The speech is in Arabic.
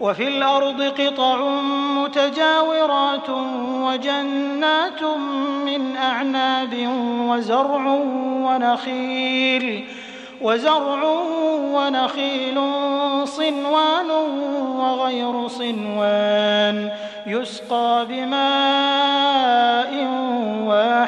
وفي الأرض قطع متجاورات وجنات من أعناب وزرع ونخيل وزرع ونخيل صنوان وغير صنوان يسقى بماء